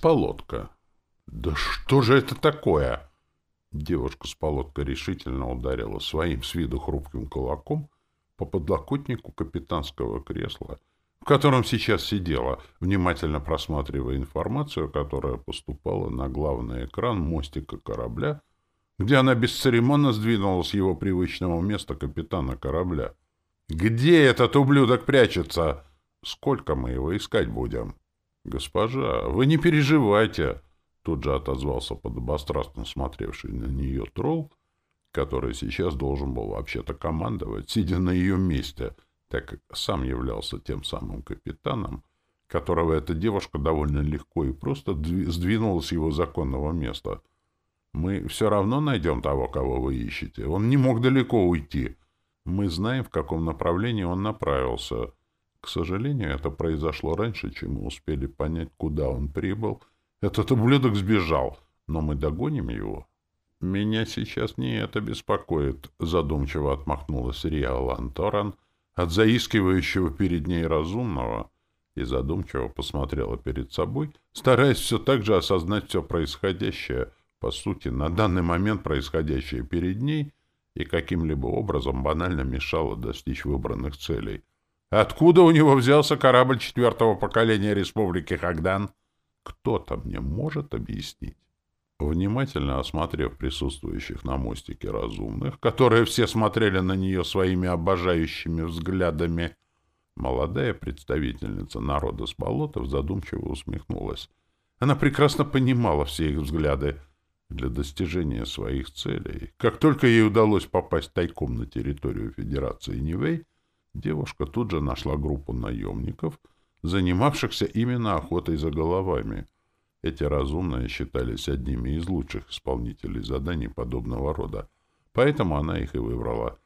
полотка. «Да что же это такое?» Девушка с полоткой решительно ударила своим с виду хрупким кулаком по подлокотнику капитанского кресла, в котором сейчас сидела, внимательно просматривая информацию, которая поступала на главный экран мостика корабля, где она бесцеремонно сдвинула с его привычного места капитана корабля. «Где этот ублюдок прячется? Сколько мы его искать будем?» «Госпожа, вы не переживайте!» Тут же отозвался подобострастно смотревший на нее тролл, который сейчас должен был вообще-то командовать, сидя на ее месте, так как сам являлся тем самым капитаном, которого эта девушка довольно легко и просто сдвинула с его законного места. «Мы все равно найдем того, кого вы ищете. Он не мог далеко уйти. Мы знаем, в каком направлении он направился. К сожалению, это произошло раньше, чем мы успели понять, куда он прибыл. Этот ублюдок сбежал, но мы догоним его». «Меня сейчас не это беспокоит», — задумчиво отмахнулась Риа Ланторан от заискивающего перед ней разумного и задумчиво посмотрела перед собой, стараясь все так же осознать все происходящее, по сути, на данный момент происходящее перед ней и каким-либо образом банально мешало достичь выбранных целей. Откуда у него взялся корабль четвертого поколения Республики Хагдан? Кто-то мне может объяснить? Внимательно осмотрев присутствующих на мостике разумных, которые все смотрели на нее своими обожающими взглядами, молодая представительница народа с болотов задумчиво усмехнулась. Она прекрасно понимала все их взгляды. Для достижения своих целей, как только ей удалось попасть тайком на территорию Федерации Нивей, девушка тут же нашла группу наемников, занимавшихся именно охотой за головами — эти разумные считались одними из лучших исполнителей заданий подобного рода, поэтому она их и выбрала.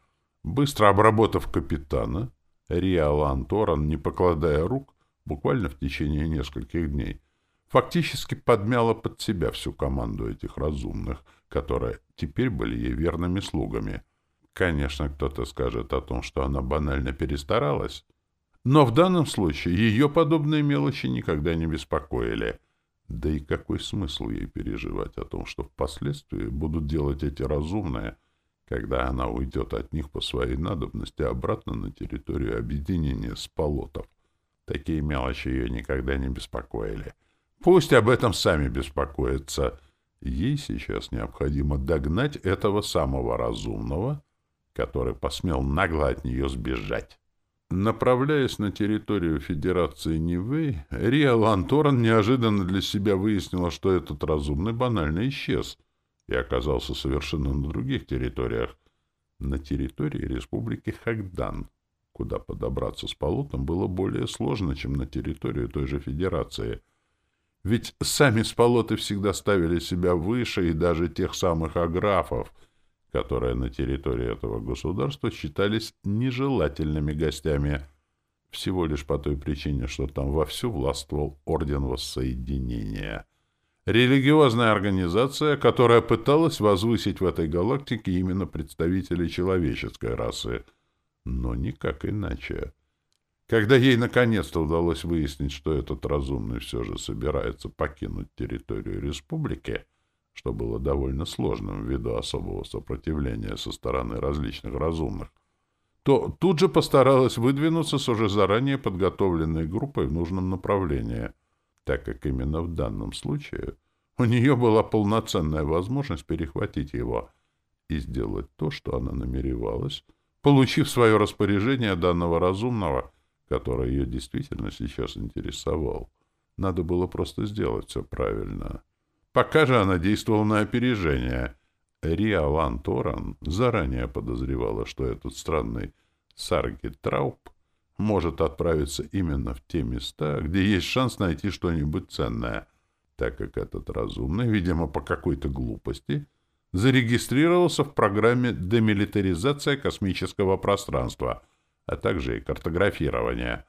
Быстро обработав капитана, Риа Ланторан, не покладая рук, буквально в течение нескольких дней, фактически подмяла под себя всю команду этих разумных, которые теперь были ей верными слугами. Конечно, кто-то скажет о том, что она банально перестаралась, но в данном случае ее подобные мелочи никогда не беспокоили — да и какой смысл ей переживать о том, что впоследствии будут делать эти разумные, когда она уйдет от них по своей надобности обратно на территорию объединения сполотов? Такие мелочи ее никогда не беспокоили. Пусть об этом сами беспокоятся. Ей сейчас необходимо догнать этого самого разумного, который посмел нагло от нее сбежать. Направляясь на территорию Федерации Нивэй, Риа Ланторан неожиданно для себя выяснила, что этот разумный банально исчез и оказался совершенно на других территориях, на территории Республики Хагдан, куда подобраться с полотом было более сложно, чем на территорию той же Федерации. Ведь сами сполоты всегда ставили себя выше и даже тех самых аграфов — которые на территории этого государства считались нежелательными гостями, всего лишь по той причине, что там вовсю властвовал Орден Воссоединения. Религиозная организация, которая пыталась возвысить в этой галактике именно представителей человеческой расы, но никак иначе. Когда ей наконец-то удалось выяснить, что этот разумный все же собирается покинуть территорию республики, что было довольно сложным ввиду особого сопротивления со стороны различных разумных, то тут же постаралась выдвинуться с уже заранее подготовленной группой в нужном направлении, так как именно в данном случае у нее была полноценная возможность перехватить его и сделать то, что она намеревалась, получив свое распоряжение данного разумного, которое ее действительно сейчас интересовал. Надо было просто сделать все правильно. Пока же она действовала на опережение. Риа Лан Торан заранее подозревала, что этот странный Сарги Трауп может отправиться именно в те места, где есть шанс найти что-нибудь ценное, так как этот разумный, видимо, по какой-то глупости, зарегистрировался в программе демилитаризация космического пространства, а также и картографирования.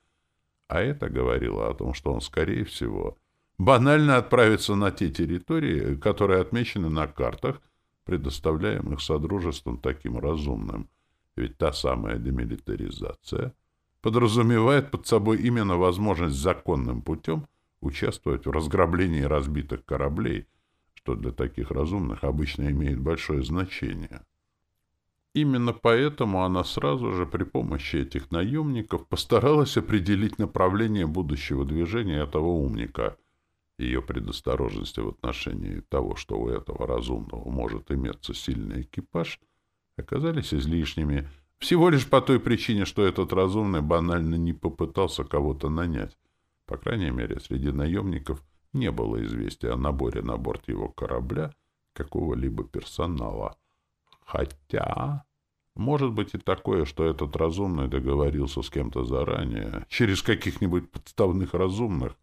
А это говорило о том, что он, скорее всего, банально отправиться на те территории, которые отмечены на картах, предоставляемых Содружеством таким разумным. Ведь та самая демилитаризация подразумевает под собой именно возможность законным путем участвовать в разграблении разбитых кораблей, что для таких разумных обычно имеет большое значение. Именно поэтому она сразу же при помощи этих наемников постаралась определить направление будущего движения этого умника. Ее предосторожности в отношении того, что у этого разумного может иметься сильный экипаж, оказались излишними, всего лишь по той причине, что этот разумный банально не попытался кого-то нанять. По крайней мере, среди наемников не было известия о наборе на борт его корабля какого-либо персонала. Хотя... Может быть и такое, что этот разумный договорился с кем-то заранее, через каких-нибудь подставных разумных.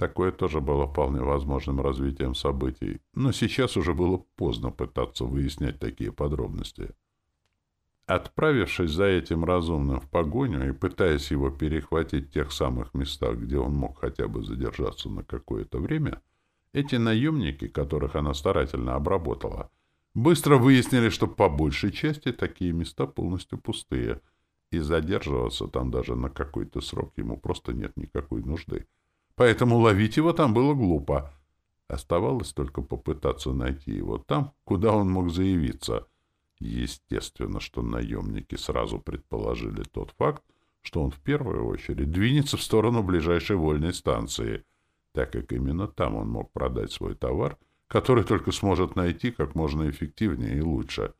Такое тоже было вполне возможным развитием событий, но сейчас уже было поздно пытаться выяснять такие подробности. Отправившись за этим разумным в погоню и пытаясь его перехватить в тех самых местах, где он мог хотя бы задержаться на какое-то время, эти наемники, которых она старательно обработала, Быстро выяснили, что по большей части такие места полностью пустые, и задерживаться там даже на какой-то срок ему просто нет никакой нужды. Поэтому ловить его там было глупо. Оставалось только попытаться найти его там, куда он мог заявиться. Естественно, что наемники сразу предположили тот факт, что он в первую очередь двинется в сторону ближайшей вольной станции, так как именно там он мог продать свой товар — который только сможет найти как можно эффективнее и лучше.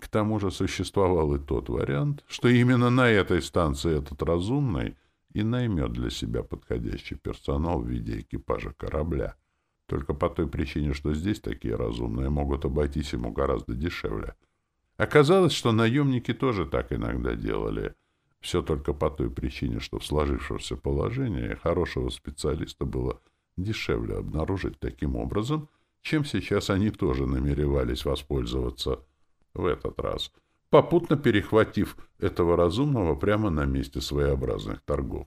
К тому же существовал и тот вариант, что именно на этой станции этот разумный и наймет для себя подходящий персонал в виде экипажа корабля. Только по той причине, что здесь такие разумные могут обойтись ему гораздо дешевле. Оказалось, что наемники тоже так иногда делали. Все только по той причине, что в сложившемся положении хорошего специалиста было дешевле обнаружить таким образом, чем сейчас они тоже намеревались воспользоваться в этот раз, попутно перехватив этого разумного прямо на месте своеобразных торгов.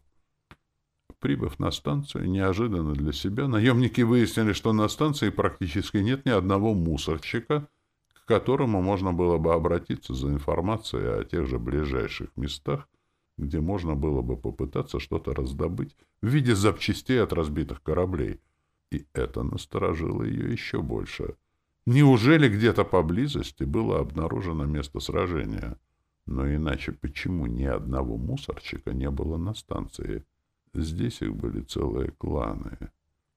Прибыв на станцию, неожиданно для себя, наемники выяснили, что на станции практически нет ни одного мусорщика, к которому можно было бы обратиться за информацией о тех же ближайших местах, где можно было бы попытаться что-то раздобыть в виде запчастей от разбитых кораблей — и это насторожило ее еще больше. Неужели где-то поблизости было обнаружено место сражения? Но иначе почему ни одного мусорчика не было на станции? Здесь их были целые кланы.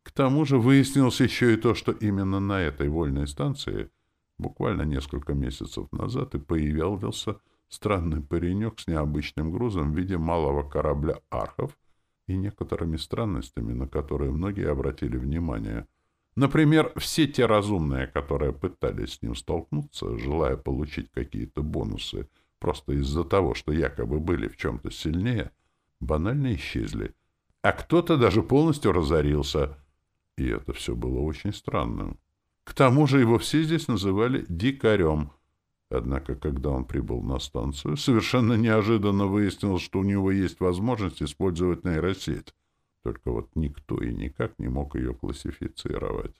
К тому же выяснилось еще и то, что именно на этой вольной станции буквально несколько месяцев назад и появился странный паренек с необычным грузом в виде малого корабля «Архов», и некоторыми странностями, на которые многие обратили внимание. Например, все те разумные, которые пытались с ним столкнуться, желая получить какие-то бонусы просто из-за того, что якобы были в чем-то сильнее, банально исчезли. А кто-то даже полностью разорился. И это все было очень странным. К тому же его все здесь называли «дикарем», Однако, когда он прибыл на станцию, совершенно неожиданно выяснилось, что у него есть возможность использовать нейросеть. Только вот никто и никак не мог ее классифицировать.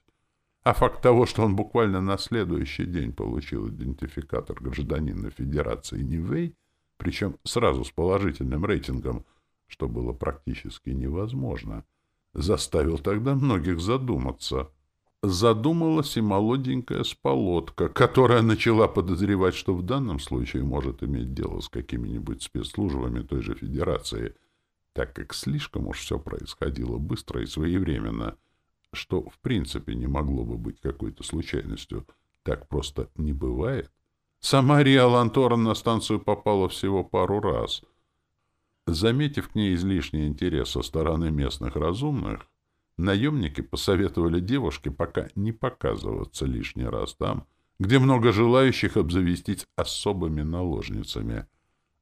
А факт того, что он буквально на следующий день получил идентификатор гражданина Федерации Нивэй, причем сразу с положительным рейтингом, что было практически невозможно, заставил тогда многих задуматься — задумалась и молоденькая сполотка, которая начала подозревать, что в данном случае может иметь дело с какими-нибудь спецслужбами той же Федерации, так как слишком уж все происходило быстро и своевременно, что в принципе не могло бы быть какой-то случайностью. Так просто не бывает. Сама Риа Ланторен на станцию попала всего пару раз. Заметив к ней излишний интерес со стороны местных разумных, Наемники посоветовали девушке пока не показываться лишний раз там, где много желающих обзавестись особыми наложницами,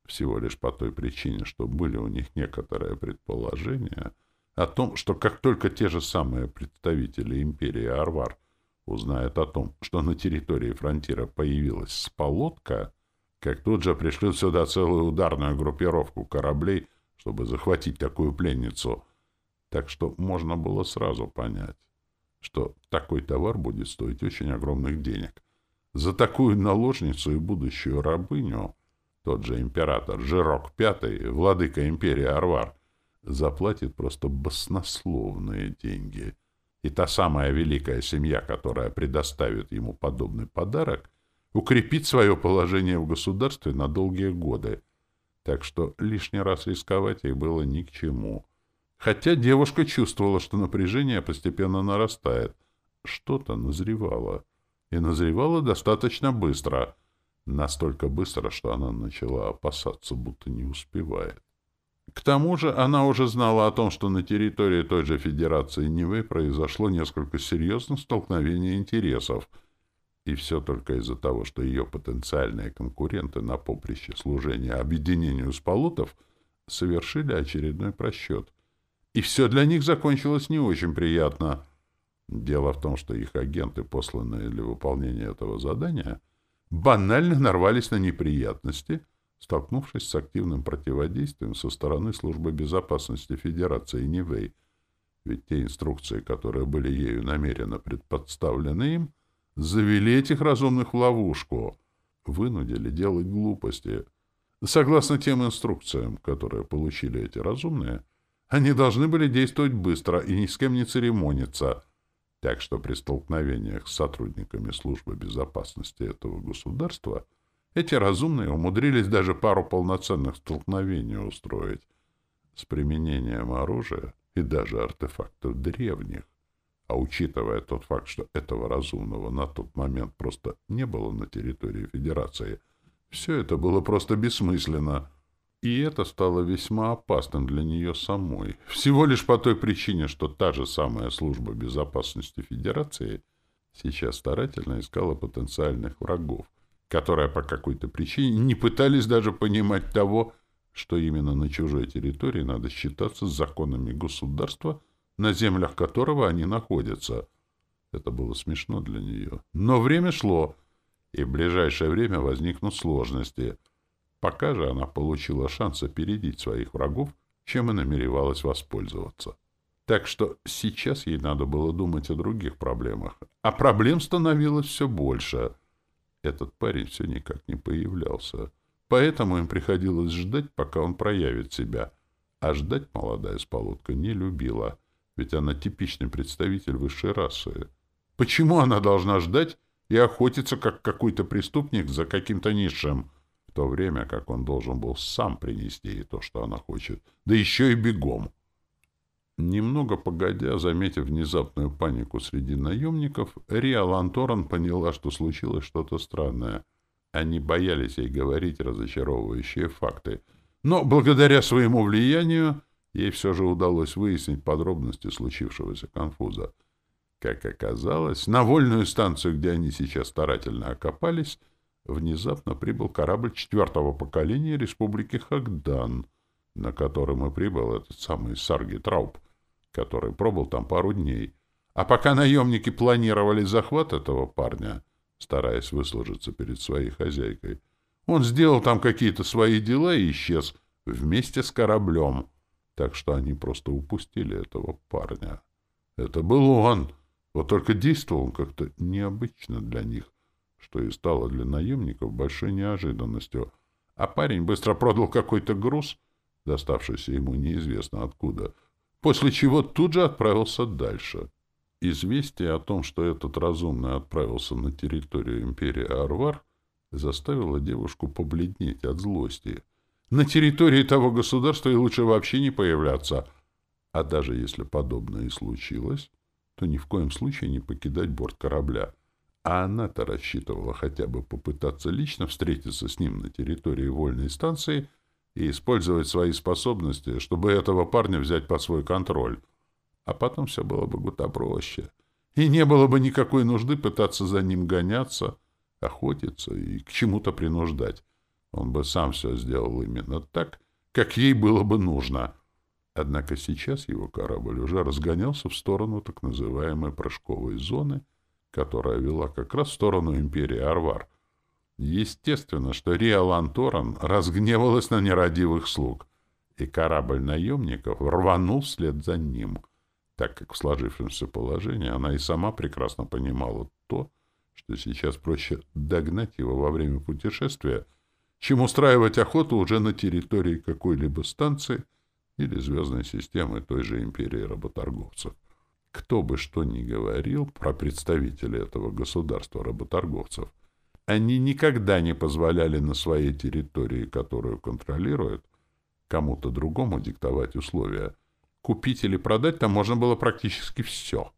всего лишь по той причине, что были у них некоторые предположения о том, что как только те же самые представители империи Арвар узнают о том, что на территории фронтира появилась сполотка, как тут же пришлют сюда целую ударную группировку кораблей, чтобы захватить такую пленницу — так что можно было сразу понять, что такой товар будет стоить очень огромных денег. За такую наложницу и будущую рабыню тот же император Жирок V, владыка империи Арвар, заплатит просто баснословные деньги. И та самая великая семья, которая предоставит ему подобный подарок, укрепит свое положение в государстве на долгие годы. Так что лишний раз рисковать ей было ни к чему. Хотя девушка чувствовала, что напряжение постепенно нарастает. Что-то назревало. И назревало достаточно быстро. Настолько быстро, что она начала опасаться, будто не успевает. К тому же она уже знала о том, что на территории той же Федерации Нивы произошло несколько серьезных столкновений интересов, и все только из-за того, что ее потенциальные конкуренты на поприще служения объединению спалутов совершили очередной просчет. И все для них закончилось не очень приятно. Дело в том, что их агенты, посланные для выполнения этого задания, банально нарвались на неприятности — столкнувшись с активным противодействием со стороны Службы безопасности Федерации Нивэй. Ведь те инструкции, которые были ею намеренно предподставлены им, завели этих разумных в ловушку, вынудили делать глупости. Согласно тем инструкциям, которые получили эти разумные, они должны были действовать быстро и ни с кем не церемониться, так что при столкновениях с сотрудниками службы безопасности этого государства — эти разумные умудрились даже пару полноценных столкновений устроить с применением оружия и даже артефактов древних. А учитывая тот факт, что этого разумного на тот момент просто не было на территории Федерации, все это было просто бессмысленно. И это стало весьма опасным для нее самой. Всего лишь по той причине, что та же самая служба безопасности Федерации сейчас старательно искала потенциальных врагов — которые по какой-то причине не пытались даже понимать того, что именно на чужой территории надо считаться с законами государства, на землях которого они находятся. Это было смешно для нее. Но время шло, и в ближайшее время возникнут сложности. Пока же она получила шанс опередить своих врагов, чем и намеревалась воспользоваться. Так что сейчас ей надо было думать о других проблемах. А проблем становилось все больше — этот парень все никак не появлялся. Поэтому им приходилось ждать, пока он проявит себя. А ждать молодая сполотка не любила, ведь она типичный представитель высшей расы. Почему она должна ждать и охотиться, как какой-то преступник, за каким-то низшим, в то время как он должен был сам принести ей то, что она хочет, да еще и бегом? Немного погодя, заметив внезапную панику среди наемников, Риа Ланторан поняла, что случилось что-то странное. Они боялись ей говорить разочаровывающие факты. Но благодаря своему влиянию ей все же удалось выяснить подробности случившегося конфуза. Как оказалось, на вольную станцию, где они сейчас старательно окопались, внезапно прибыл корабль четвертого поколения Республики Хагдан, на котором и прибыл этот самый Сарги Трауб который пробыл там пару дней. А пока наемники планировали захват этого парня, стараясь выслужиться перед своей хозяйкой, он сделал там какие-то свои дела и исчез вместе с кораблем. Так что они просто упустили этого парня. Это был он. Вот только действовал он как-то необычно для них, что и стало для наемников большой неожиданностью. А парень быстро продал какой-то груз, доставшийся ему неизвестно откуда, после чего тут же отправился дальше. Известие о том, что этот разумный отправился на территорию империи Арвар, заставило девушку побледнеть от злости. На территории того государства и лучше вообще не появляться. А даже если подобное и случилось, то ни в коем случае не покидать борт корабля. А она-то рассчитывала хотя бы попытаться лично встретиться с ним на территории вольной станции — и использовать свои способности, чтобы этого парня взять под свой контроль. А потом все было бы куда проще. И не было бы никакой нужды пытаться за ним гоняться, охотиться и к чему-то принуждать. Он бы сам все сделал именно так, как ей было бы нужно. Однако сейчас его корабль уже разгонялся в сторону так называемой прыжковой зоны, которая вела как раз в сторону империи Арвар. Естественно, что Риалан Торан разгневалась на нерадивых слуг, и корабль наемников рванул вслед за ним, так как в сложившемся положении она и сама прекрасно понимала то, что сейчас проще догнать его во время путешествия, чем устраивать охоту уже на территории какой-либо станции или звездной системы той же империи работорговцев. Кто бы что ни говорил про представителей этого государства работорговцев, они никогда не позволяли на своей территории, которую контролируют, кому-то другому диктовать условия. Купить или продать там можно было практически все.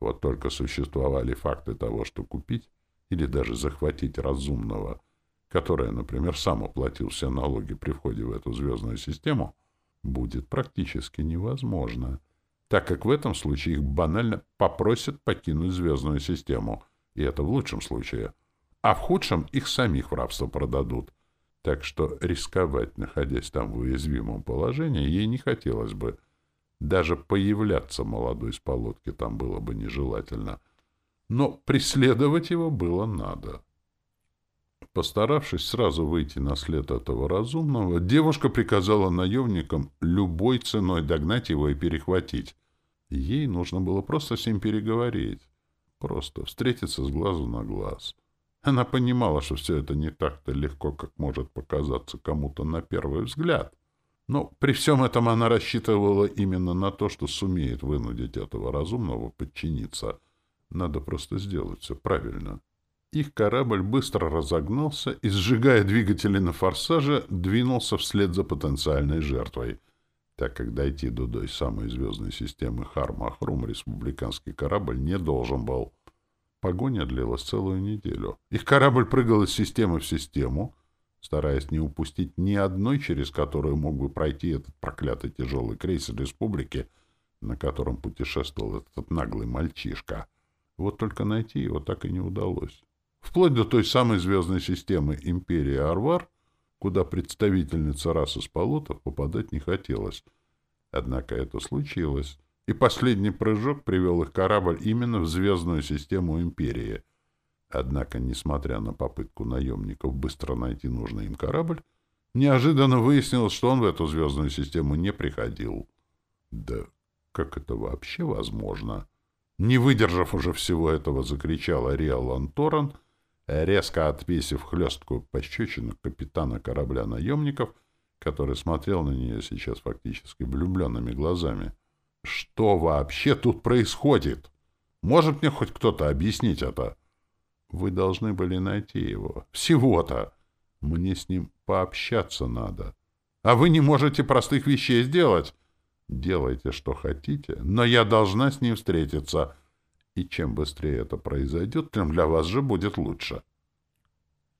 Вот только существовали факты того, что купить или даже захватить разумного, который, например, сам оплатил все налоги при входе в эту звездную систему, будет практически невозможно, так как в этом случае их банально попросят покинуть звездную систему, и это в лучшем случае, а в худшем их самих в рабство продадут. Так что рисковать, находясь там в уязвимом положении, ей не хотелось бы. Даже появляться молодой с полотки там было бы нежелательно. Но преследовать его было надо. Постаравшись сразу выйти на след этого разумного, девушка приказала наемникам любой ценой догнать его и перехватить. Ей нужно было просто с ним переговорить. Просто встретиться с глазу на глаз. Она понимала, что все это не так-то легко, как может показаться кому-то на первый взгляд. Но при всем этом она рассчитывала именно на то, что сумеет вынудить этого разумного подчиниться. Надо просто сделать все правильно. Их корабль быстро разогнался и, сжигая двигатели на форсаже, двинулся вслед за потенциальной жертвой. Так как дойти до той самой звездной системы Хармахрум республиканский корабль не должен был. Погоня длилась целую неделю. Их корабль прыгал из системы в систему, стараясь не упустить ни одной, через которую мог бы пройти этот проклятый тяжелый крейсер республики, на котором путешествовал этот наглый мальчишка. Вот только найти его так и не удалось. Вплоть до той самой звездной системы Империи Арвар, куда представительница расы Спалотов попадать не хотелось. Однако это случилось и последний прыжок привел их корабль именно в звездную систему Империи. Однако, несмотря на попытку наемников быстро найти нужный им корабль, неожиданно выяснилось, что он в эту звездную систему не приходил. Да как это вообще возможно? Не выдержав уже всего этого, закричал Ариал Торан, резко отвесив хлесткую пощечину капитана корабля наемников, который смотрел на нее сейчас фактически влюбленными глазами. Что вообще тут происходит? Может мне хоть кто-то объяснить это? Вы должны были найти его. Всего-то. Мне с ним пообщаться надо. А вы не можете простых вещей сделать. Делайте, что хотите, но я должна с ним встретиться. И чем быстрее это произойдет, тем для вас же будет лучше.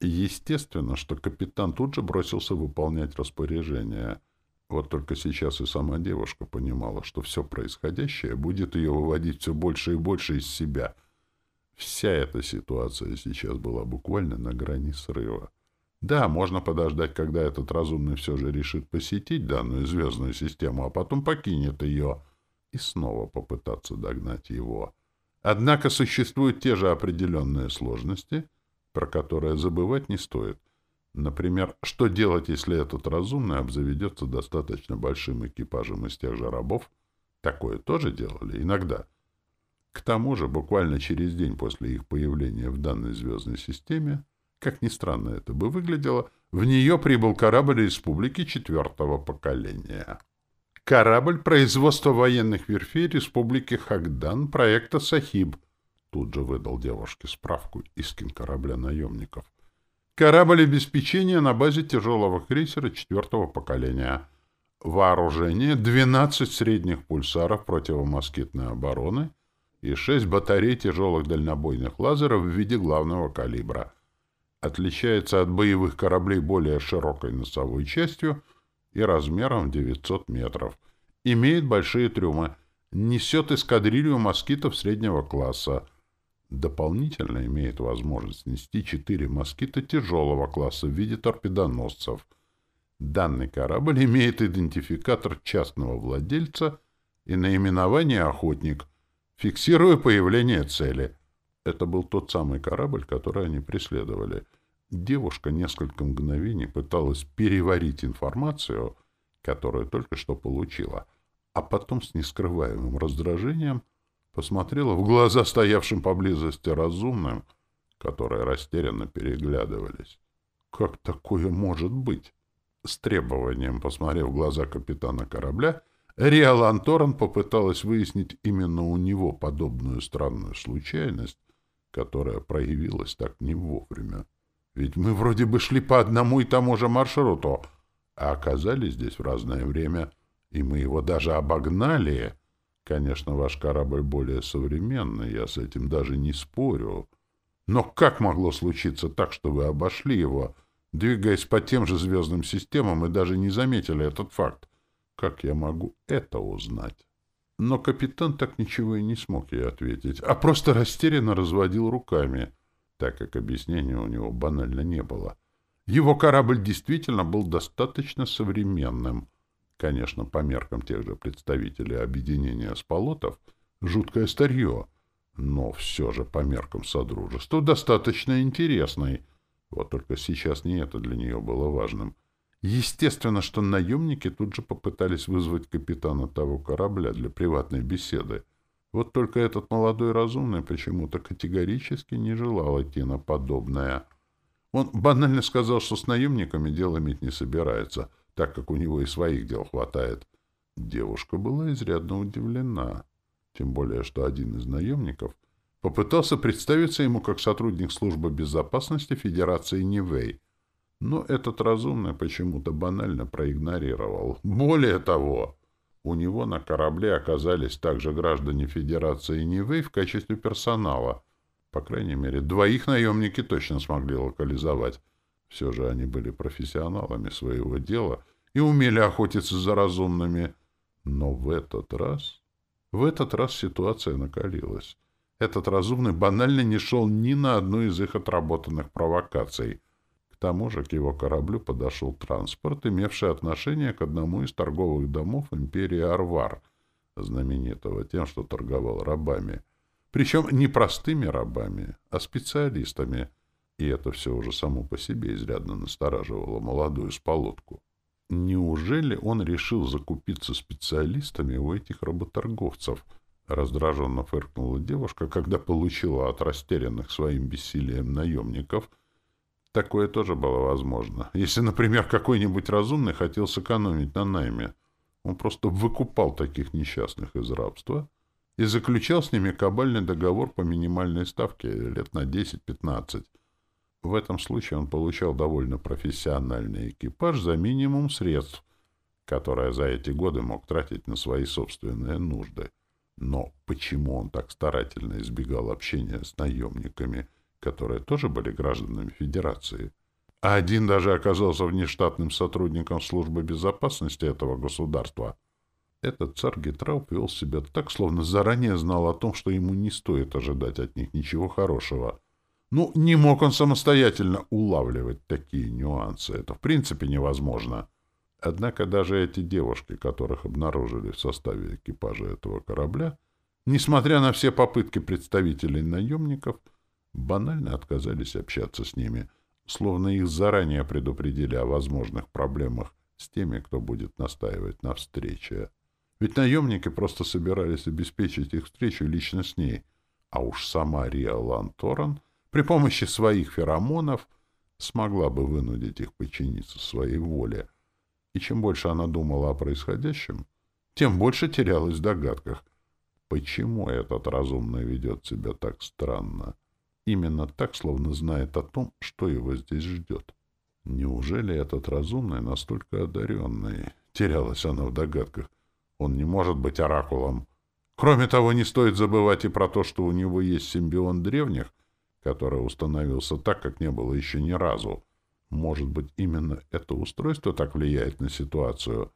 Естественно, что капитан тут же бросился выполнять распоряжение — вот только сейчас и сама девушка понимала, что все происходящее будет ее выводить все больше и больше из себя. Вся эта ситуация сейчас была буквально на грани срыва. Да, можно подождать, когда этот разумный все же решит посетить данную звездную систему, а потом покинет ее, и снова попытаться догнать его. Однако существуют те же определенные сложности, про которые забывать не стоит. Например, что делать, если этот разумный обзаведется достаточно большим экипажем из тех же рабов? Такое тоже делали иногда. К тому же, буквально через день после их появления в данной звездной системе, как ни странно это бы выглядело, в нее прибыл корабль республики четвертого поколения. Корабль производства военных верфей республики Хагдан проекта «Сахиб» тут же выдал девушке справку Искин корабля наемников — Корабль обеспечения на базе тяжелого крейсера четвертого поколения. Вооружение — 12 средних пульсаров противомоскитной обороны и 6 батарей тяжелых дальнобойных лазеров в виде главного калибра. Отличается от боевых кораблей более широкой носовой частью и размером 900 метров. Имеет большие трюмы. Несет эскадрилью москитов среднего класса — Дополнительно имеет возможность нести четыре москита тяжелого класса в виде торпедоносцев. Данный корабль имеет идентификатор частного владельца и наименование «Охотник», фиксируя появление цели. Это был тот самый корабль, который они преследовали. Девушка несколько мгновений пыталась переварить информацию, которую только что получила, а потом с нескрываемым раздражением — посмотрела в глаза стоявшим поблизости разумным, которые растерянно переглядывались. Как такое может быть? С требованием, посмотрев в глаза капитана корабля, Риа Ланторан попыталась выяснить именно у него подобную странную случайность, которая проявилась так не вовремя. Ведь мы вроде бы шли по одному и тому же маршруту, а оказались здесь в разное время, и мы его даже обогнали. Конечно, ваш корабль более современный, я с этим даже не спорю. Но как могло случиться так, что вы обошли его, двигаясь по тем же звездным системам и даже не заметили этот факт? Как я могу это узнать? Но капитан так ничего и не смог ей ответить, а просто растерянно разводил руками — так как объяснения у него банально не было. Его корабль действительно был достаточно современным. Конечно, по меркам тех же представителей объединения сполотов, жуткое старье, но все же по меркам Содружества достаточно интересный. Вот только сейчас не это для нее было важным. Естественно, что наемники тут же попытались вызвать капитана того корабля для приватной беседы — вот только этот молодой разумный почему-то категорически не желал идти на подобное. Он банально сказал, что с наемниками дело иметь не собирается, так как у него и своих дел хватает. Девушка была изрядно удивлена. Тем более, что один из наемников попытался представиться ему как сотрудник службы безопасности Федерации Нивэй. Но этот разумный почему-то банально проигнорировал. Более того... У него на корабле оказались также граждане Федерации Нивы в качестве персонала. По крайней мере, двоих наемники точно смогли локализовать. Все же они были профессионалами своего дела и умели охотиться за разумными. Но в этот раз... В этот раз ситуация накалилась. Этот разумный банально не шел ни на одну из их отработанных провокаций — тому же к его кораблю подошел транспорт, имевший отношение к одному из торговых домов империи Арвар, знаменитого тем, что торговал рабами. Причем не простыми рабами, а специалистами. И это все уже само по себе изрядно настораживало молодую сполотку. Неужели он решил закупиться специалистами у этих работорговцев? Раздраженно фыркнула девушка, когда получила от растерянных своим бессилием наемников — Такое тоже было возможно. Если, например, какой-нибудь разумный хотел сэкономить на найме, он просто выкупал таких несчастных из рабства и заключал с ними кабальный договор по минимальной ставке лет на 10-15. В этом случае он получал довольно профессиональный экипаж за минимум средств, которые за эти годы мог тратить на свои собственные нужды. Но почему он так старательно избегал общения с наемниками – которые тоже были гражданами Федерации. А один даже оказался внештатным сотрудником службы безопасности этого государства. Этот царь Гетрауп вел себя так, словно заранее знал о том, что ему не стоит ожидать от них ничего хорошего. Ну, не мог он самостоятельно улавливать такие нюансы. Это в принципе невозможно. Однако даже эти девушки, которых обнаружили в составе экипажа этого корабля, несмотря на все попытки представителей наемников, банально отказались общаться с ними, словно их заранее предупредили о возможных проблемах с теми, кто будет настаивать на встрече. Ведь наемники просто собирались обеспечить их встречу лично с ней, а уж сама Риа Ланторан при помощи своих феромонов смогла бы вынудить их подчиниться своей воле. И чем больше она думала о происходящем, тем больше терялась в догадках, почему этот разумный ведет себя так странно. Именно так, словно знает о том, что его здесь ждет. Неужели этот разумный настолько одаренный? Терялась она в догадках. Он не может быть оракулом. Кроме того, не стоит забывать и про то, что у него есть симбион древних, который установился так, как не было еще ни разу. Может быть, именно это устройство так влияет на ситуацию?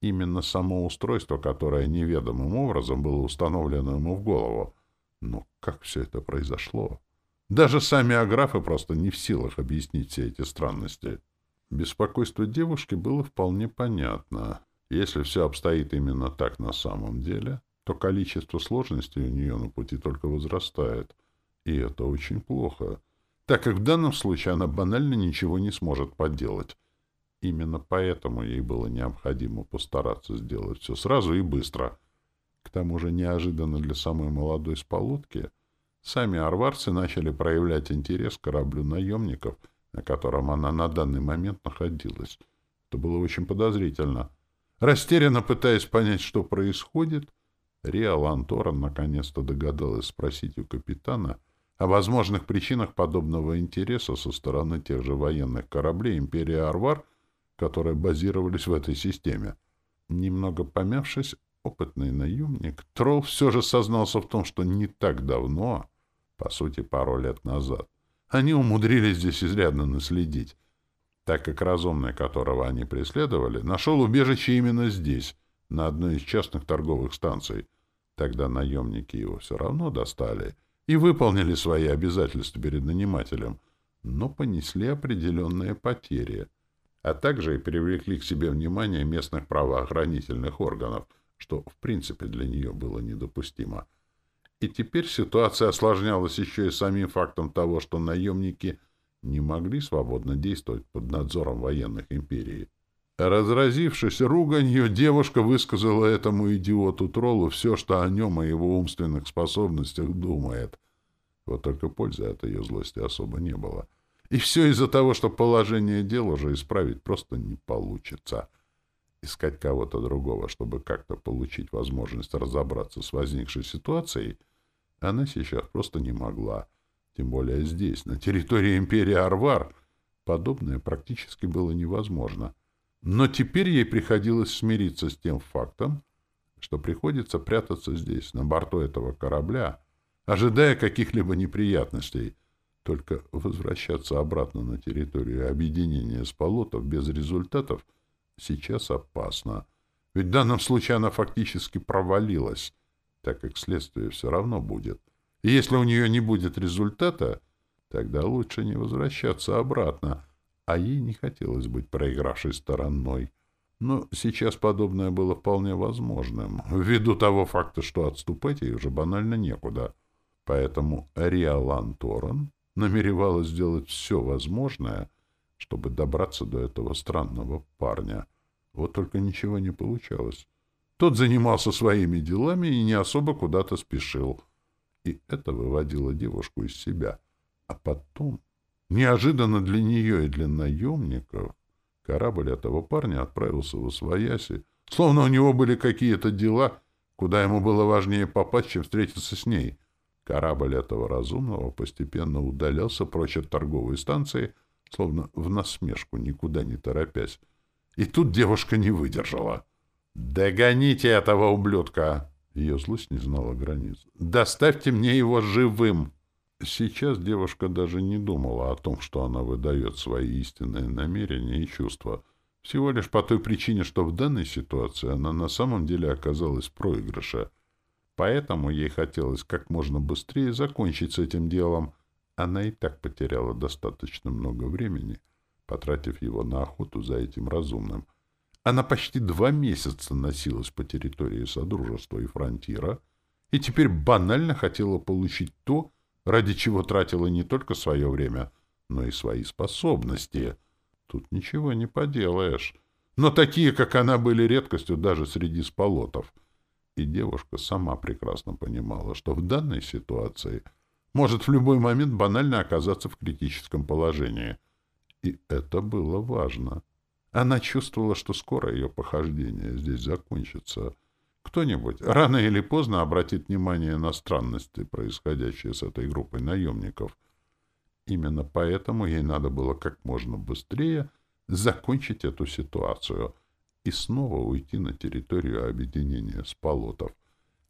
Именно само устройство, которое неведомым образом было установлено ему в голову. Но как все это произошло? Даже сами аграфы просто не в силах объяснить все эти странности. Беспокойство девушки было вполне понятно. Если все обстоит именно так на самом деле, то количество сложностей у нее на пути только возрастает. И это очень плохо, так как в данном случае она банально ничего не сможет поделать. Именно поэтому ей было необходимо постараться сделать все сразу и быстро. К тому же неожиданно для самой молодой сполотки Сами арварцы начали проявлять интерес к кораблю наемников, на котором она на данный момент находилась. Это было очень подозрительно. Растерянно пытаясь понять, что происходит, Риа Ланторан наконец-то догадалась спросить у капитана о возможных причинах подобного интереса со стороны тех же военных кораблей империи Арвар, которые базировались в этой системе. Немного помявшись, опытный наемник, Тролл все же сознался в том, что не так давно, по сути, пару лет назад, они умудрились здесь изрядно наследить, так как разумный, которого они преследовали, нашел убежище именно здесь, на одной из частных торговых станций. Тогда наемники его все равно достали и выполнили свои обязательства перед нанимателем, но понесли определенные потери, а также и привлекли к себе внимание местных правоохранительных органов, что в принципе для нее было недопустимо. И теперь ситуация осложнялась еще и самим фактом того, что наемники не могли свободно действовать под надзором военных империй. Разразившись руганью, девушка высказала этому идиоту Троллу все, что о нем и его умственных способностях думает. Вот только пользы от ее злости особо не было. И все из-за того, что положение дел уже исправить просто не получится. Искать кого-то другого, чтобы как-то получить возможность разобраться с возникшей ситуацией, она сейчас просто не могла. Тем более здесь, на территории империи Арвар, подобное практически было невозможно. Но теперь ей приходилось смириться с тем фактом, что приходится прятаться здесь, на борту этого корабля, ожидая каких-либо неприятностей. Только возвращаться обратно на территорию объединения сполотов без результатов сейчас опасно. Ведь в данном случае она фактически провалилась, так как следствие все равно будет. И если у нее не будет результата, тогда лучше не возвращаться обратно, а ей не хотелось быть проигравшей стороной. Но сейчас подобное было вполне возможным, ввиду того факта, что отступать ей уже банально некуда. Поэтому Риалан Торрен намеревалась сделать все возможное, чтобы добраться до этого странного парня. Вот только ничего не получалось. Тот занимался своими делами и не особо куда-то спешил — и это выводило девушку из себя. А потом, неожиданно для нее и для наемников, корабль этого парня отправился в Освояси, словно у него были какие-то дела, куда ему было важнее попасть, чем встретиться с ней. Корабль этого разумного постепенно удалялся прочь от торговой станции, словно в насмешку, никуда не торопясь. И тут девушка не выдержала. «Догоните этого ублюдка!» Ее злость не знала границ. «Доставьте мне его живым!» Сейчас девушка даже не думала о том, что она выдает свои истинные намерения и чувства. Всего лишь по той причине, что в данной ситуации она на самом деле оказалась в проигрыше. Поэтому ей хотелось как можно быстрее закончить с этим делом. Она и так потеряла достаточно много времени, потратив его на охоту за этим разумным — она почти два месяца носилась по территории Содружества и Фронтира и теперь банально хотела получить то, ради чего тратила не только свое время, но и свои способности. Тут ничего не поделаешь. Но такие, как она, были редкостью даже среди сполотов. И девушка сама прекрасно понимала, что в данной ситуации может в любой момент банально оказаться в критическом положении. И это было важно. Она чувствовала, что скоро ее похождение здесь закончится. Кто-нибудь рано или поздно обратит внимание на странности, происходящие с этой группой наемников. Именно поэтому ей надо было как можно быстрее закончить эту ситуацию и снова уйти на территорию объединения Спалотов,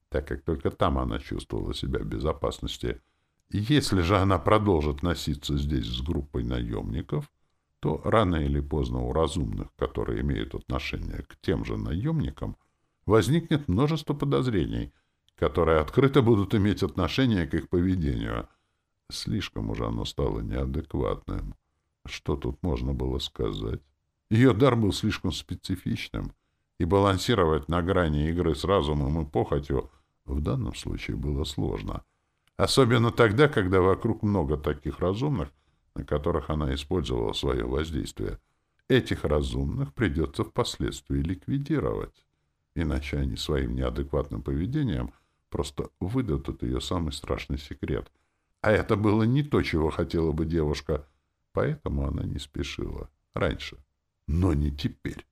так как только там она чувствовала себя в безопасности. Если же она продолжит носиться здесь с группой наемников — то рано или поздно у разумных, которые имеют отношение к тем же наемникам, возникнет множество подозрений, которые открыто будут иметь отношение к их поведению. Слишком уже оно стало неадекватным. Что тут можно было сказать? Ее дар был слишком специфичным, и балансировать на грани игры с разумом и похотью в данном случае было сложно. Особенно тогда, когда вокруг много таких разумных, на которых она использовала свое воздействие. Этих разумных придется впоследствии ликвидировать, иначе они своим неадекватным поведением просто выдадут ее самый страшный секрет. А это было не то, чего хотела бы девушка, поэтому она не спешила. Раньше. Но не теперь.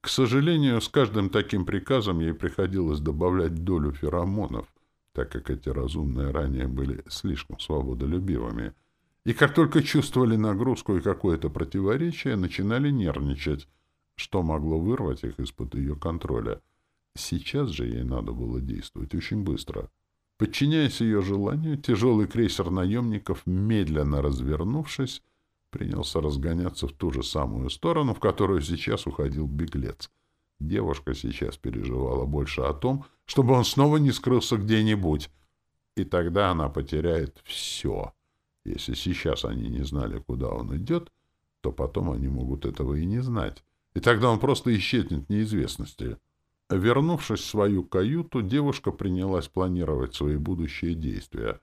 К сожалению, с каждым таким приказом ей приходилось добавлять долю феромонов, так как эти разумные ранее были слишком свободолюбивыми. И как только чувствовали нагрузку и какое-то противоречие, начинали нервничать, что могло вырвать их из-под ее контроля. Сейчас же ей надо было действовать очень быстро. Подчиняясь ее желанию, тяжелый крейсер наемников, медленно развернувшись, принялся разгоняться в ту же самую сторону, в которую сейчас уходил беглец. Девушка сейчас переживала больше о том, чтобы он снова не скрылся где-нибудь, и тогда она потеряет все. Если сейчас они не знали, куда он идет, то потом они могут этого и не знать, и тогда он просто исчезнет в неизвестности. Вернувшись в свою каюту, девушка принялась планировать свои будущие действия,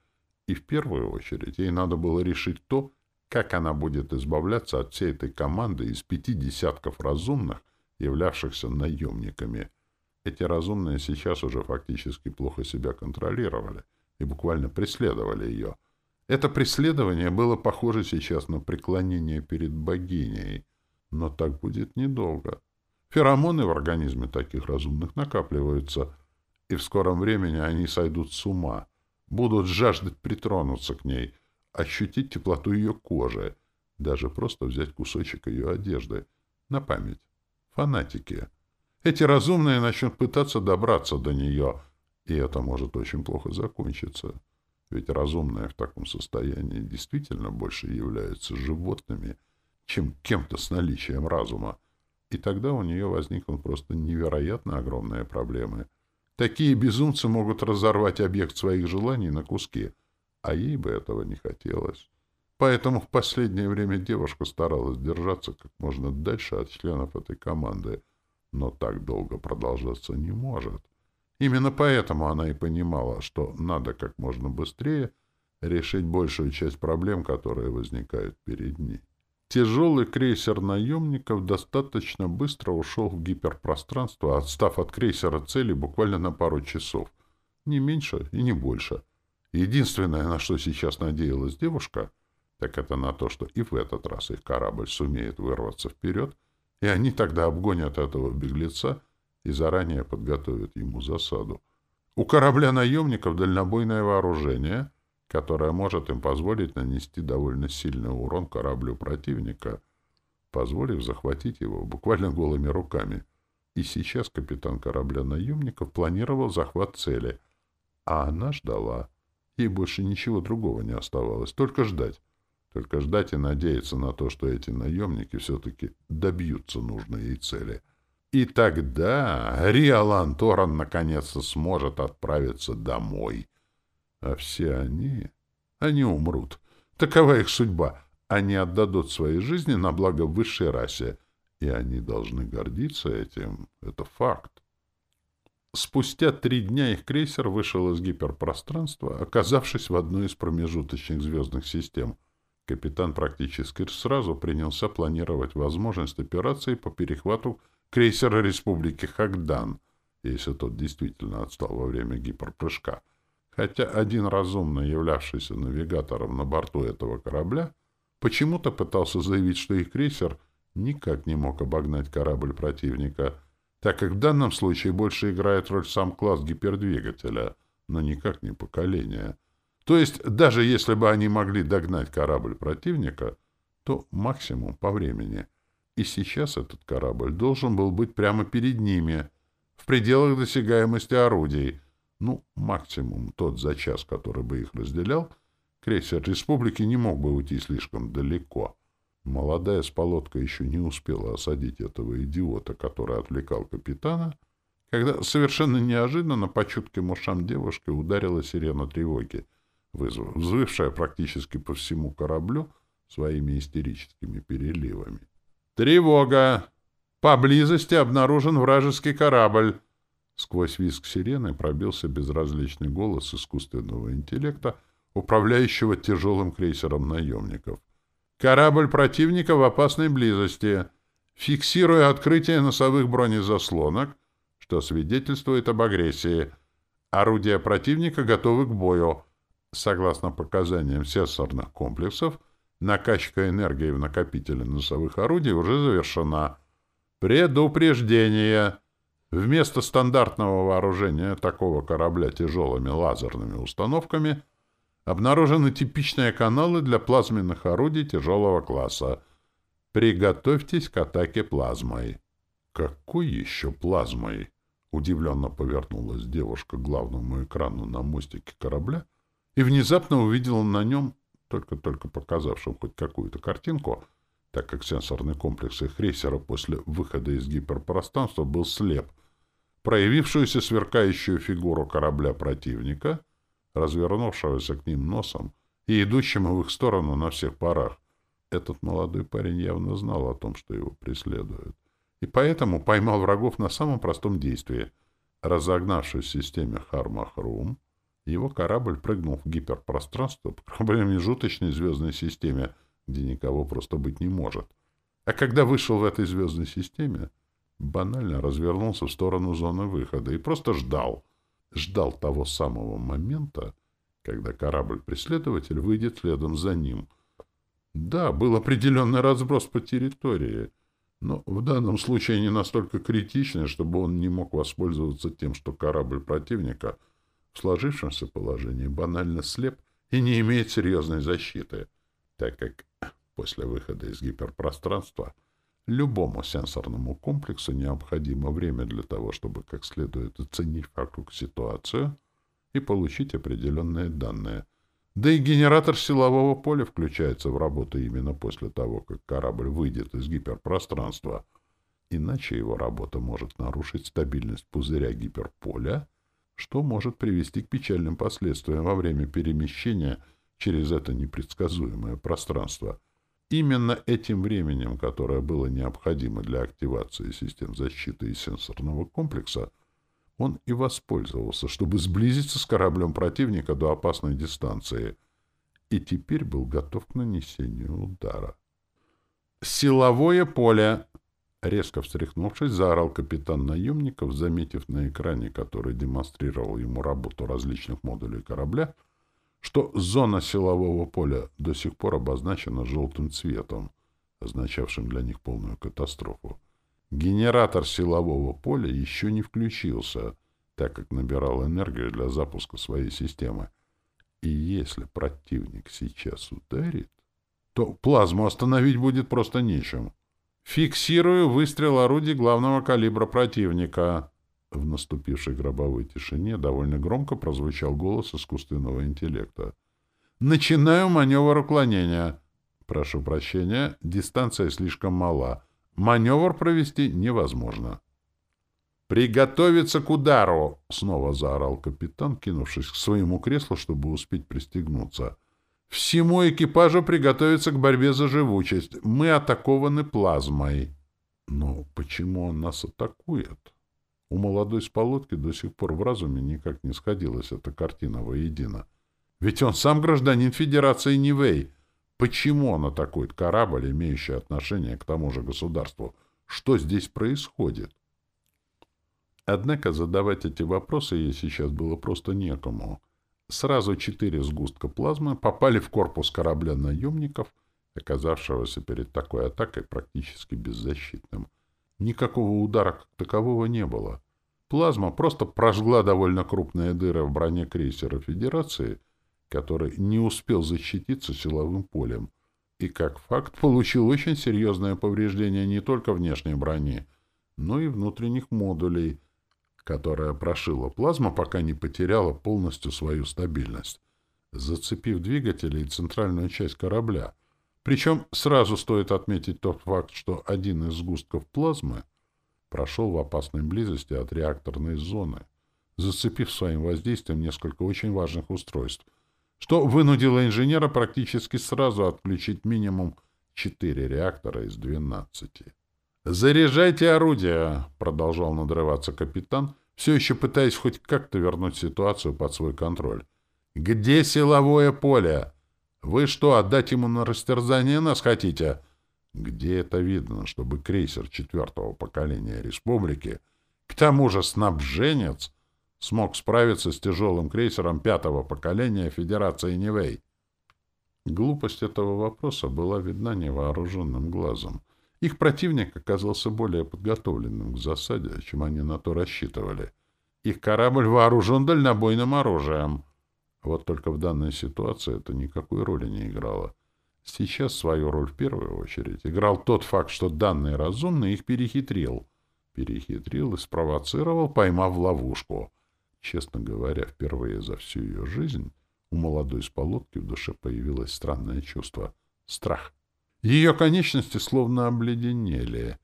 и в первую очередь ей надо было решить то, как она будет избавляться от всей этой команды из пяти десятков разумных, являвшихся наемниками? Эти разумные сейчас уже фактически плохо себя контролировали и буквально преследовали ее. Это преследование было похоже сейчас на преклонение перед богиней, но так будет недолго. Феромоны в организме таких разумных накапливаются, и в скором времени они сойдут с ума, будут жаждать притронуться к ней — ощутить теплоту ее кожи, даже просто взять кусочек ее одежды. На память. Фанатики. Эти разумные начнут пытаться добраться до нее, и это может очень плохо закончиться. Ведь разумные в таком состоянии действительно больше являются животными, чем кем-то с наличием разума. И тогда у нее возникнут просто невероятно огромные проблемы. Такие безумцы могут разорвать объект своих желаний на куски — а ей бы этого не хотелось. Поэтому в последнее время девушка старалась держаться как можно дальше от членов этой команды, но так долго продолжаться не может. Именно поэтому она и понимала, что надо как можно быстрее решить большую часть проблем, которые возникают перед ней. Тяжелый крейсер наемников достаточно быстро ушел в гиперпространство, отстав от крейсера цели буквально на пару часов. Не меньше и не больше — Единственное, на что сейчас надеялась девушка, так это на то, что и в этот раз их корабль сумеет вырваться вперед, и они тогда обгонят этого беглеца и заранее подготовят ему засаду. У корабля наемников дальнобойное вооружение, которое может им позволить нанести довольно сильный урон кораблю противника, позволив захватить его буквально голыми руками. И сейчас капитан корабля наемников планировал захват цели, а она ждала — Ей больше ничего другого не оставалось, только ждать. Только ждать и надеяться на то, что эти наемники все-таки добьются нужной ей цели. И тогда Риалан Торан наконец-то сможет отправиться домой. А все они... Они умрут. Такова их судьба. Они отдадут свои жизни на благо высшей расе. И они должны гордиться этим. Это факт. Спустя три дня их крейсер вышел из гиперпространства, оказавшись в одной из промежуточных звездных систем. Капитан практически сразу принялся планировать возможность операции по перехвату крейсера Республики Хагдан, если тот действительно отстал во время гиперпрыжка. Хотя один разумно являвшийся навигатором на борту этого корабля почему-то пытался заявить, что их крейсер никак не мог обогнать корабль противника — так как в данном случае больше играет роль сам класс гипердвигателя, но никак не поколение. То есть, даже если бы они могли догнать корабль противника, то максимум по времени. И сейчас этот корабль должен был быть прямо перед ними, в пределах досягаемости орудий. Ну, максимум тот за час, который бы их разделял, крейсер республики не мог бы уйти слишком далеко. Молодая сполотка еще не успела осадить этого идиота, который отвлекал капитана, когда совершенно неожиданно по чутким ушам девушки ударила сирена тревоги, вызвав, взвывшая практически по всему кораблю своими истерическими переливами. «Тревога! Поблизости обнаружен вражеский корабль!» Сквозь визг сирены пробился безразличный голос искусственного интеллекта, управляющего тяжелым крейсером наемников — Корабль противника в опасной близости. Фиксируя открытие носовых бронезаслонок, что свидетельствует об агрессии. Орудия противника готовы к бою. Согласно показаниям сенсорных комплексов, накачка энергии в накопителе носовых орудий уже завершена. Предупреждение! Вместо стандартного вооружения такого корабля тяжелыми лазерными установками обнаружены типичные каналы для плазменных орудий тяжелого класса. Приготовьтесь к атаке плазмой. Какой еще плазмой? Удивленно повернулась девушка к главному экрану на мостике корабля и внезапно увидела на нем, только-только показавшем хоть какую-то картинку, так как сенсорный комплекс их крейсера после выхода из гиперпространства был слеп, проявившуюся сверкающую фигуру корабля противника, развернувшегося к ним носом и идущему в их сторону на всех парах. Этот молодой парень явно знал о том, что его преследуют и поэтому поймал врагов на самом простом действии. Разогнавшись в системе Хармахрум, его корабль прыгнул в гиперпространство по промежуточной звездной системе, где никого просто быть не может. А когда вышел в этой звездной системе, банально развернулся в сторону зоны выхода и просто ждал. Ждал того самого момента, когда корабль-преследователь выйдет следом за ним. Да, был определенный разброс по территории — но в данном случае не настолько критичны, чтобы он не мог воспользоваться тем, что корабль противника в сложившемся положении банально слеп и не имеет серьезной защиты, так как после выхода из гиперпространства любому сенсорному комплексу необходимо время для того, чтобы как следует оценить вокруг ситуацию и получить определенные данные. Да и генератор силового поля включается в работу именно после того, как корабль выйдет из гиперпространства. Иначе его работа может нарушить стабильность пузыря гиперполя, что может привести к печальным последствиям во время перемещения через это непредсказуемое пространство. Именно этим временем, которое было необходимо для активации систем защиты и сенсорного комплекса, он и воспользовался, чтобы сблизиться с кораблем противника до опасной дистанции, и теперь был готов к нанесению удара. «Силовое поле!» Резко встряхнувшись, заорал капитан наемников, заметив на экране, который демонстрировал ему работу различных модулей корабля, что зона силового поля до сих пор обозначена желтым цветом, означавшим для них полную катастрофу. Генератор силового поля еще не включился, так как набирал энергию для запуска своей системы. И если противник сейчас ударит, то плазму остановить будет просто нечем. Фиксирую выстрел орудий главного калибра противника. В наступившей гробовой тишине довольно громко прозвучал голос искусственного интеллекта. Начинаю маневр уклонения. Прошу прощения, дистанция слишком мала. Маневр провести невозможно. «Приготовиться к удару!» — снова заорал капитан, кинувшись к своему креслу, чтобы успеть пристегнуться. «Всему экипажу приготовиться к борьбе за живучесть. Мы атакованы плазмой». «Но почему он нас атакует?» У молодой сполотки до сих пор в разуме никак не сходилась эта картина воедино. Ведь он сам гражданин Федерации Нивэй. Почему он атакует корабль, имеющий отношение к тому же государству? Что здесь происходит? Однако задавать эти вопросы ей сейчас было просто некому. Сразу четыре сгустка плазмы попали в корпус корабля наемников, оказавшегося перед такой атакой практически беззащитным. Никакого удара как такового не было. Плазма просто прожгла довольно крупные дыры в броне крейсера Федерации — который не успел защититься силовым полем, и как факт получил очень серьезное повреждение не только внешней брони, но и внутренних модулей, которая прошила плазма, пока не потеряла полностью свою стабильность, зацепив двигатели и центральную часть корабля. Причем сразу стоит отметить тот факт, что один из сгустков плазмы прошел в опасной близости от реакторной зоны, зацепив своим воздействием несколько очень важных устройств — что вынудило инженера практически сразу отключить минимум 4 реактора из 12. «Заряжайте орудия!» — продолжал надрываться капитан, все еще пытаясь хоть как-то вернуть ситуацию под свой контроль. «Где силовое поле? Вы что, отдать ему на растерзание нас хотите?» Где это видно, чтобы крейсер четвертого поколения республики, к тому же снабженец, смог справиться с тяжелым крейсером пятого поколения Федерации Нивэй? Глупость этого вопроса была видна невооруженным глазом. Их противник оказался более подготовленным к засаде, чем они на то рассчитывали. Их корабль вооружен дальнобойным оружием. Вот только в данной ситуации это никакой роли не играло. Сейчас свою роль в первую очередь играл тот факт, что данный разумный их перехитрил. Перехитрил и спровоцировал, поймав в ловушку. Честно говоря, впервые за всю ее жизнь у молодой сполотки в душе появилось странное чувство — страх. Ее конечности словно обледенели,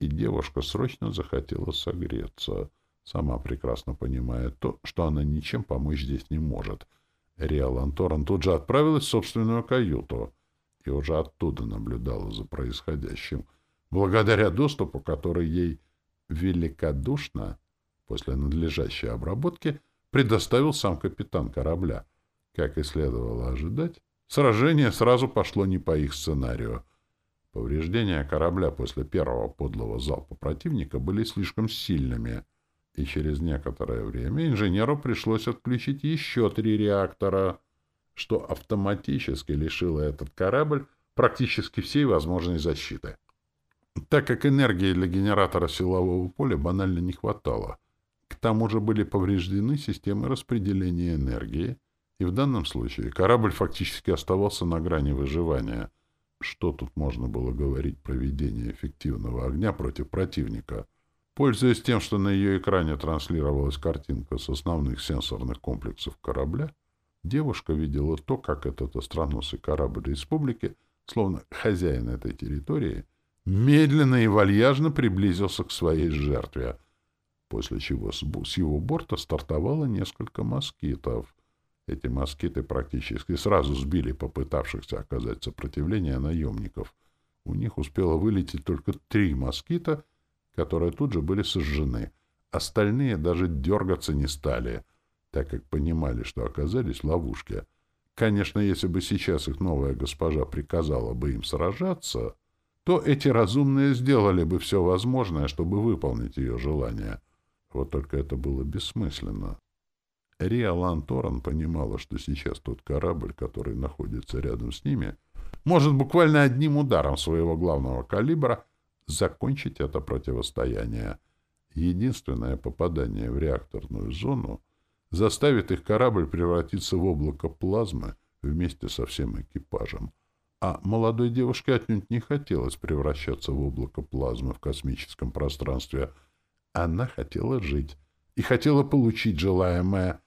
и девушка срочно захотела согреться, сама прекрасно понимая то, что она ничем помочь здесь не может. Риал Анторан тут же отправилась в собственную каюту и уже оттуда наблюдала за происходящим, благодаря доступу, который ей великодушно, после надлежащей обработки, предоставил сам капитан корабля. Как и следовало ожидать, сражение сразу пошло не по их сценарию. Повреждения корабля после первого подлого залпа противника были слишком сильными, и через некоторое время инженеру пришлось отключить еще три реактора, что автоматически лишило этот корабль практически всей возможной защиты. Так как энергии для генератора силового поля банально не хватало. К тому же были повреждены системы распределения энергии, и в данном случае корабль фактически оставался на грани выживания. Что тут можно было говорить про ведение эффективного огня против противника? Пользуясь тем, что на ее экране транслировалась картинка с основных сенсорных комплексов корабля, девушка видела то, как этот остроносый корабль республики, словно хозяин этой территории, медленно и вальяжно приблизился к своей жертве, после чего с его борта стартовало несколько москитов — эти москиты практически сразу сбили попытавшихся оказать сопротивление наемников. У них успело вылететь только три москита, которые тут же были сожжены. Остальные даже дергаться не стали, так как понимали, что оказались в ловушке. Конечно, если бы сейчас их новая госпожа приказала бы им сражаться, то эти разумные сделали бы все возможное, чтобы выполнить ее желание. Вот только это было бессмысленно. Риа Ланторан понимала, что сейчас тот корабль, который находится рядом с ними, может буквально одним ударом своего главного калибра закончить это противостояние. Единственное попадание в реакторную зону заставит их корабль превратиться в облако плазмы вместе со всем экипажем. А молодой девушке отнюдь не хотелось превращаться в облако плазмы в космическом пространстве. Она хотела жить и хотела получить желаемое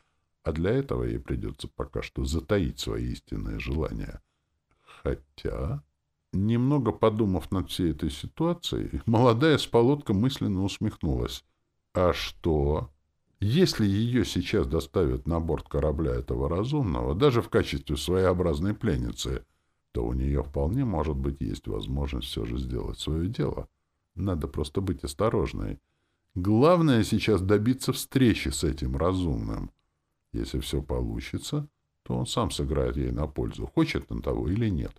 а для этого ей придется пока что затаить свои истинные желания. Хотя, немного подумав над всей этой ситуацией, молодая сполотка мысленно усмехнулась. А что? Если ее сейчас доставят на борт корабля этого разумного, даже в качестве своеобразной пленницы, то у нее вполне, может быть, есть возможность все же сделать свое дело. Надо просто быть осторожной. Главное сейчас добиться встречи с этим разумным — если все получится, то он сам сыграет ей на пользу, хочет он того или нет.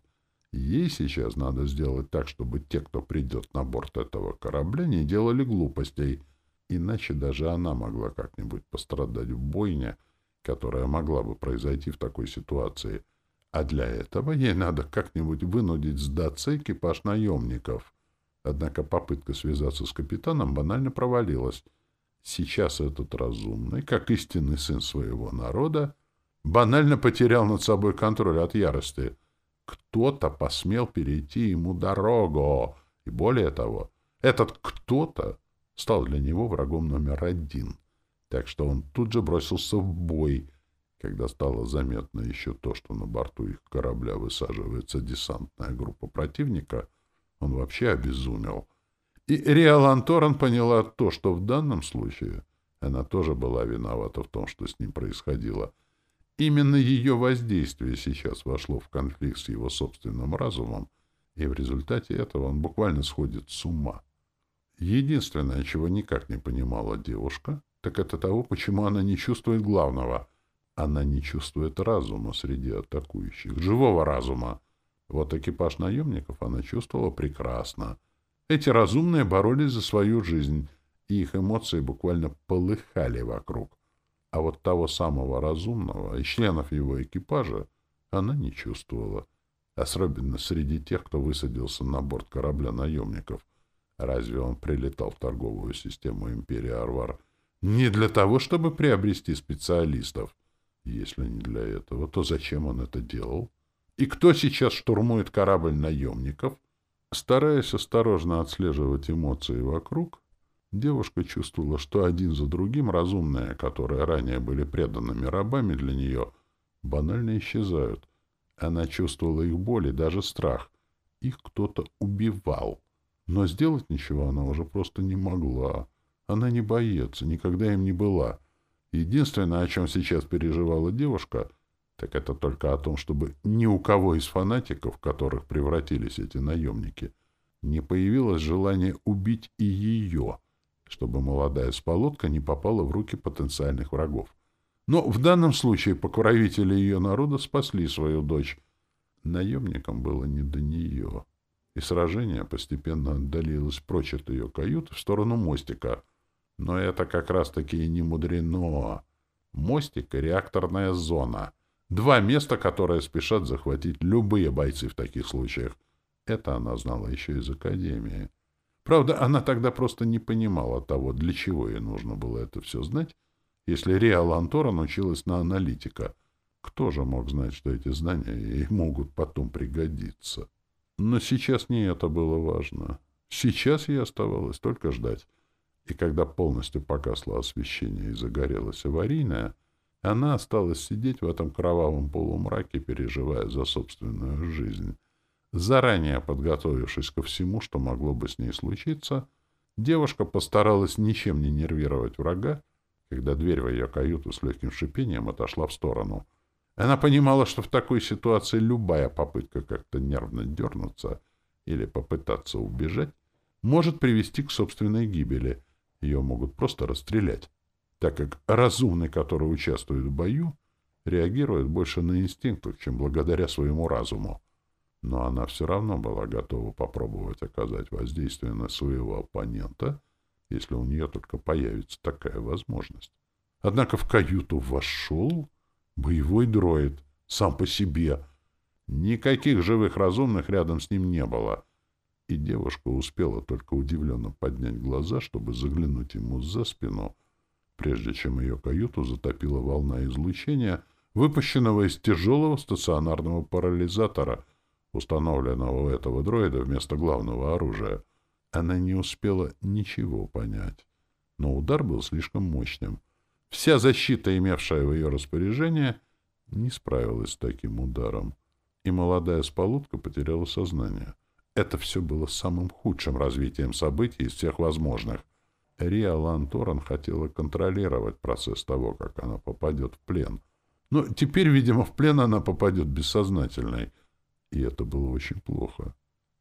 Ей сейчас надо сделать так, чтобы те, кто придет на борт этого корабля, не делали глупостей, иначе даже она могла как-нибудь пострадать в бойне, которая могла бы произойти в такой ситуации. А для этого ей надо как-нибудь вынудить сдаться экипаж наемников. Однако попытка связаться с капитаном банально провалилась. Сейчас этот разумный, как истинный сын своего народа, банально потерял над собой контроль от ярости. Кто-то посмел перейти ему дорогу, и более того, этот кто-то стал для него врагом номер один. Так что он тут же бросился в бой, когда стало заметно еще то, что на борту их корабля высаживается десантная группа противника, он вообще обезумел — и Риалан Торрен поняла то, что в данном случае она тоже была виновата в том, что с ним происходило. Именно ее воздействие сейчас вошло в конфликт с его собственным разумом, и в результате этого он буквально сходит с ума. Единственное, чего никак не понимала девушка, так это того, почему она не чувствует главного. Она не чувствует разума среди атакующих, живого разума. Вот экипаж наемников она чувствовала прекрасно — эти разумные боролись за свою жизнь, и их эмоции буквально полыхали вокруг. А вот того самого разумного и членов его экипажа она не чувствовала. особенно среди тех, кто высадился на борт корабля наемников. Разве он прилетал в торговую систему империи Арвар не для того, чтобы приобрести специалистов? Если не для этого, то зачем он это делал? И кто сейчас штурмует корабль наемников? Стараясь осторожно отслеживать эмоции вокруг, девушка чувствовала, что один за другим разумные, которые ранее были преданными рабами для нее, банально исчезают. Она чувствовала их боль и даже страх. Их кто-то убивал. Но сделать ничего она уже просто не могла. Она не боец, никогда им не была. Единственное, о чем сейчас переживала девушка, так это только о том, чтобы ни у кого из фанатиков, в которых превратились эти наемники, не появилось желание убить и ее, чтобы молодая сполотка не попала в руки потенциальных врагов. Но в данном случае покровители ее народа спасли свою дочь. Наемникам было не до нее. И сражение постепенно отдалилось прочь от ее каюты в сторону мостика. Но это как раз-таки и не мудрено. Мостик реакторная зона. Два места, которые спешат захватить любые бойцы в таких случаях. Это она знала еще из Академии. Правда, она тогда просто не понимала того, для чего ей нужно было это все знать, если Риа Лантора научилась на аналитика. Кто же мог знать, что эти знания ей могут потом пригодиться? Но сейчас не это было важно. Сейчас ей оставалось только ждать. И когда полностью погасло освещение и загорелось аварийное, она осталась сидеть в этом кровавом полумраке, переживая за собственную жизнь. Заранее подготовившись ко всему, что могло бы с ней случиться, девушка постаралась ничем не нервировать врага, когда дверь в ее каюту с легким шипением отошла в сторону. Она понимала, что в такой ситуации любая попытка как-то нервно дернуться или попытаться убежать может привести к собственной гибели. Ее могут просто расстрелять, так как разумный, который участвует в бою, реагирует больше на инстинктах, чем благодаря своему разуму. Но она все равно была готова попробовать оказать воздействие на своего оппонента — если у нее только появится такая возможность. Однако в каюту вошел боевой дроид, сам по себе. Никаких живых разумных рядом с ним не было. И девушка успела только удивленно поднять глаза, чтобы заглянуть ему за спину, прежде чем ее каюту затопила волна излучения, выпущенного из тяжелого стационарного парализатора, установленного у этого дроида вместо главного оружия — она не успела ничего понять. Но удар был слишком мощным. Вся защита, имевшая в ее распоряжение, не справилась с таким ударом. И молодая сполутка потеряла сознание. Это все было самым худшим развитием событий из всех возможных. Риа Ланторан хотела контролировать процесс того, как она попадет в плен. Но теперь, видимо, в плен она попадет бессознательной. И это было очень плохо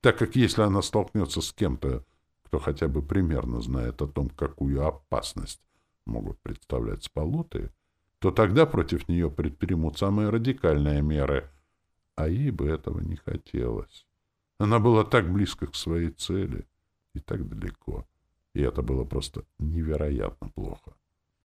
так как если она столкнется с кем-то, кто хотя бы примерно знает о том, какую опасность могут представлять сполоты, то тогда против нее предпримут самые радикальные меры, а ей бы этого не хотелось. Она была так близко к своей цели и так далеко, и это было просто невероятно плохо.